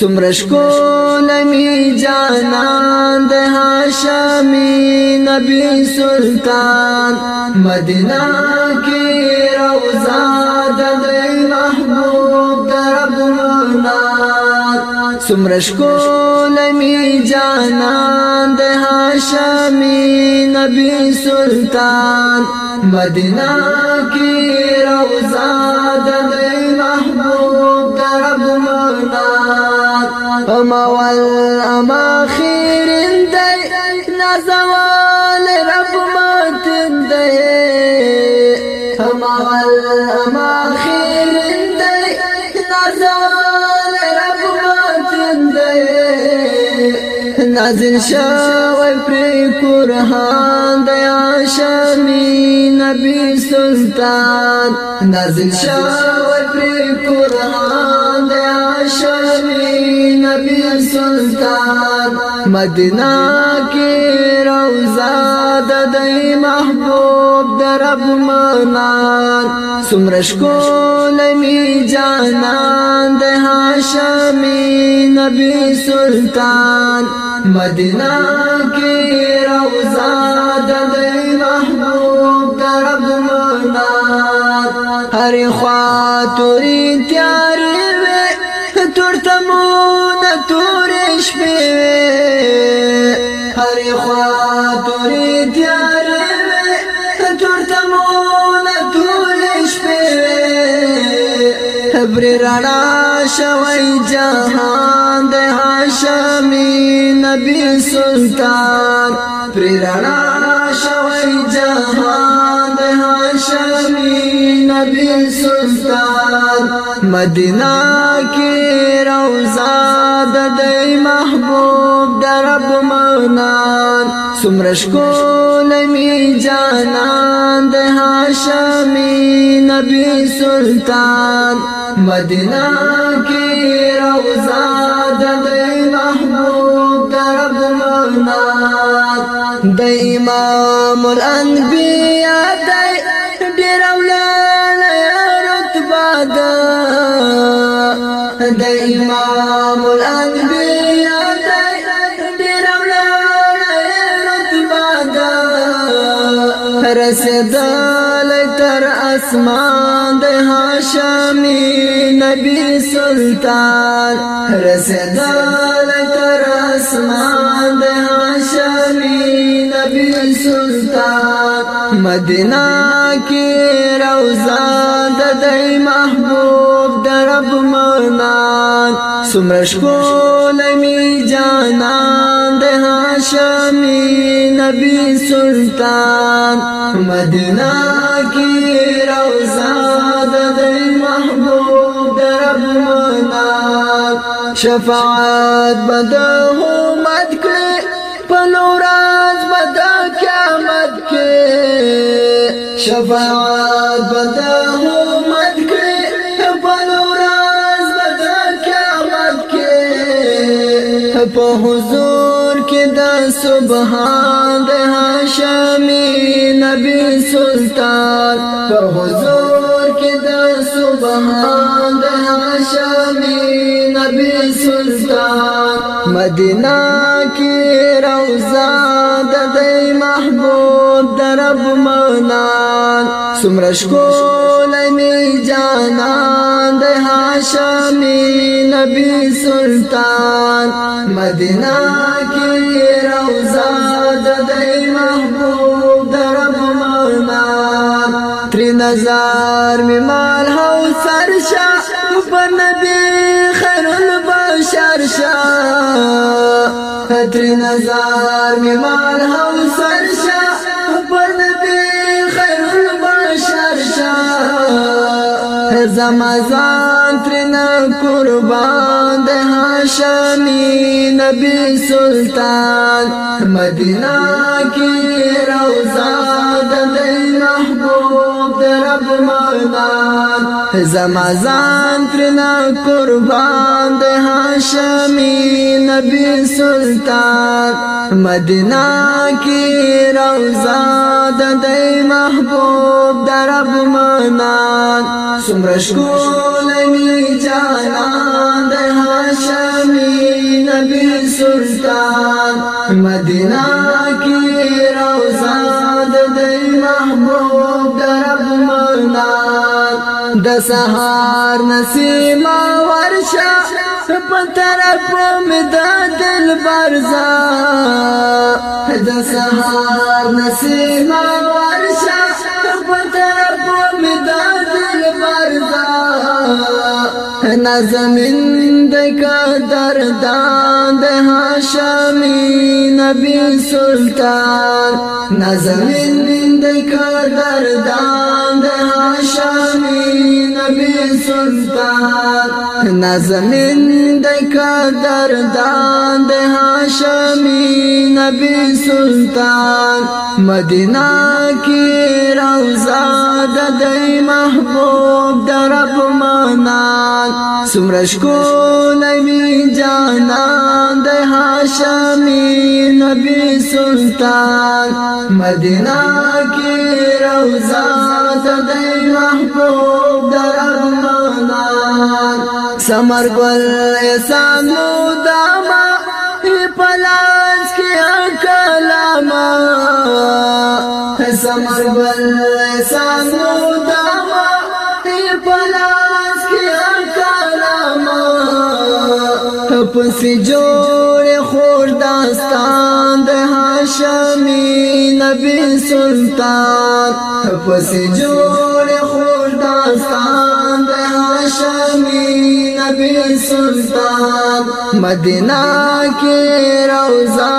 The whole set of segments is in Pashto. سمرش کو لمی جانان د هاشمی نبی سلطان مدینہ کی روزہ د محبوب درب منار سمرش کو لمی جانان د هاشمی نبی سلطان مدینہ کی روزہ د ما خیرین دی نازل رحمتین دی نازل شوی پری قرآن دی آشامی نبی سلطان نازل شوی پری قرآن دی آشامی نبی سلطان مدینہ کی روزہ دی محبوب خوب در ابمانان سمرش کو لمی جانان دہا شامی نبی سلطان مدینہ کی روزہ دے محبوب در ابمانان ہر خواتوری تیاری وے تورتمون تورش پی ہر خواتوری تیاری پر رڼا شوی جهان د هاشمي نبی سلطان پر رڼا شوی جهان د هاشمي نبی سلطان مدینه کې روزه د دې محبوب درب منان سمرش کول می جانان د هاشمي نبی سلطان مدینہ کی روزہ دے محبوب درب مرمات دے امام الانبیاء دے دیر اولانا یا رتبہ دا دے امام الانبیاء دے دیر اولانا یا رتبہ تر اسمان د هاشمی نبی سلطان رسدال تر اسمان د هاشمی نبی سلطان مدینہ کی روزہ د دای محبوب د رب منان سمرش کول می جانان د هاشمی نبی سلطان مدینہ کی روزہ د محبوب درب منا شفاعت بده مد کړي په نوراز بد قیامت کې شفاعت بده مد کړي په نوراز بد قیامت کې په حضور سبحان د هاشمي نبی سلطان پر حضور کې د سبحان د هاشمي نبی سلطان مدینہ کی روزہ د دې محبوب درب منان سمرش کول می جانان د هاشمی نبی سلطان مدینہ کی روزہ د دې محبوب درب منان تر نظر می مال هو سرشا په نبی تر نظر می مال هم سرشا پر نبی خیر البشر شا زمزان تر قربان ده هاشمی نبی سلطان مدینہ کی روزہ د محبوب بدمدان زما ځان ترنا قربان د هاشمي نبی سلطان مدینه کې روزا د دې محبوب درب منان سمر شکول می جانان د هاشمي نبی سلطان مدینه د سهار نسیم ورشا په طرف مې د دل برزا د سهار نسیم ورشا په طرف مې د دل برزا نازمین د قدر دان د هاشمی نبی سلطان نازمین د قدر دان د شامی نبی سلطان نازنین دکا دردان ده هاشمی نبی سلطان مدینہ کی روزہ د دی محبوب در رب مانان سمرش کو نمی جانان شامی نبی سلطان مدینہ کی روزہ تدی محبوب در ارمانان سمر گل احسانو داما پلاس کی اکلاما سمر گل احسانو داما پلاس کی اکلاما پس جو خور داستان د هاشمي نبی سلطان پس جوړ خور داستان د هاشمي نبی سلطان مدینہ کې روزه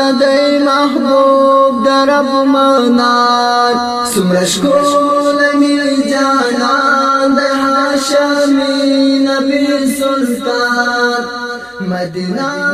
د دای محبوب در رب منار سمرش کول مې جانان د هاشمي نبی سلطان مدینہ